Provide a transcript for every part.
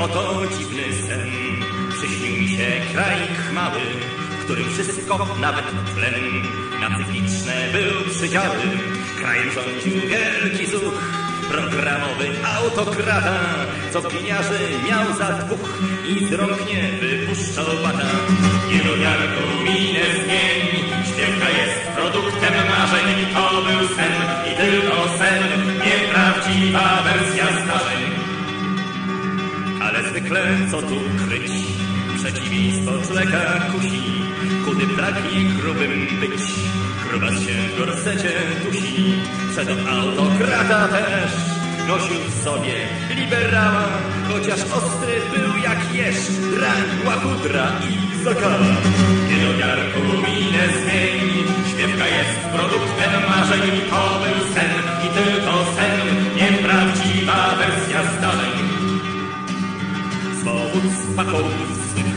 oto dziwny sen. Przyśnił mi się kraj chmały, w którym wszystko, nawet tlen, na cykliczne był przydziały. Krajem rządził wielki zuch, programowy autokrata, co piniarzy miał za dwóch i z rąk nie wypuszczał bata. Niedowiarku minę zmień, śpiewka jest produktem marzeń, to był sen i tylko sen, nieprawdziwa wersja zwykle co tu kryć, przeciwieństwo człowieka kusi, chudy pragnie grubym być, gruba się w gorsecie dusi, przed autokrata też nosił w sobie liberała, chociaż ostry był jak jeż, drań, łapudra i zakala. Niedowiarku minę zmień, śpiewka jest produktem marzeń, to był Swobód z pachołków swych,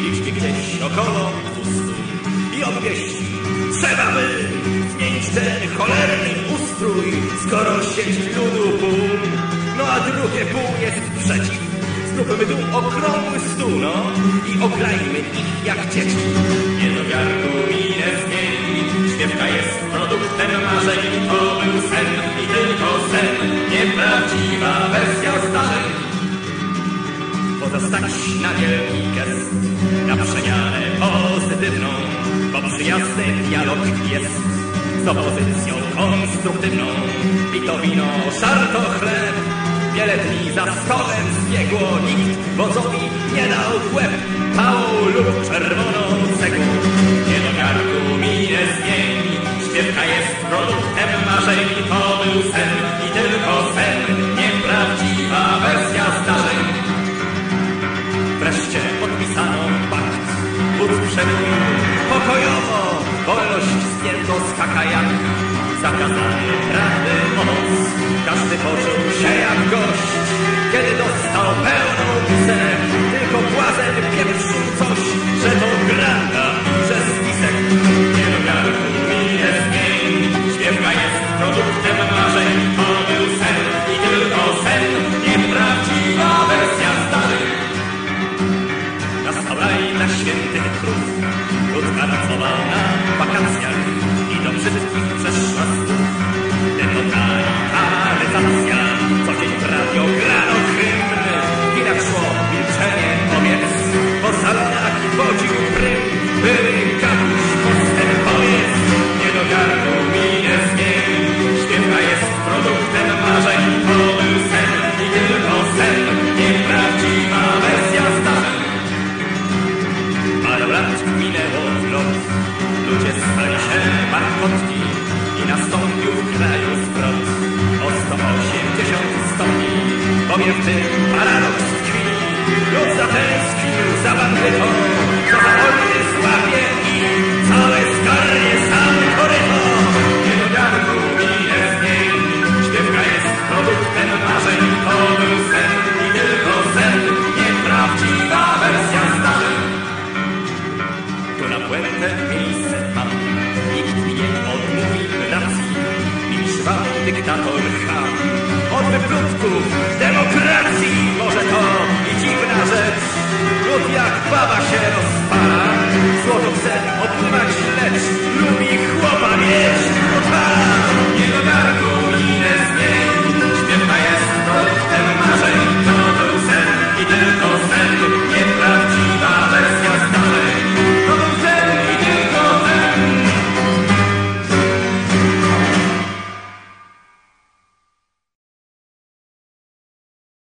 liczbi gdzieś około dwustu i obwieści. Trzeba by zmienić ten cholerny ustrój, skoro sieć ludu pół, no a drugie pół jest przeciw. Zróbmy tu okrągły stół, no i ograjmy ich jak dzieci. Niedowiarku minę zmień, śpiewka jest pozostać na wielki gest, na przemianę pozytywną, bo przyjazny dialog jest z opozycją konstruktywną. Pito wino, szarto chleb, wiele dni za stołem zbiegło, nikt wodzowi nie dał w łeb, pokojowo, wolność zdjęto z kakajak, zakazany prawdy moc, każdy poczuł się niedowiarku minę zmień, śpiewka jest produktem marzeń, to był sen i tylko sen, nieprawdziwa wersja zdarzeń. Parę lat minęło w lot, ludzie stali się markotni i nastąpił w kraju zwrot. O 180 stopni, bowiem w dyktator ham, od wyplutków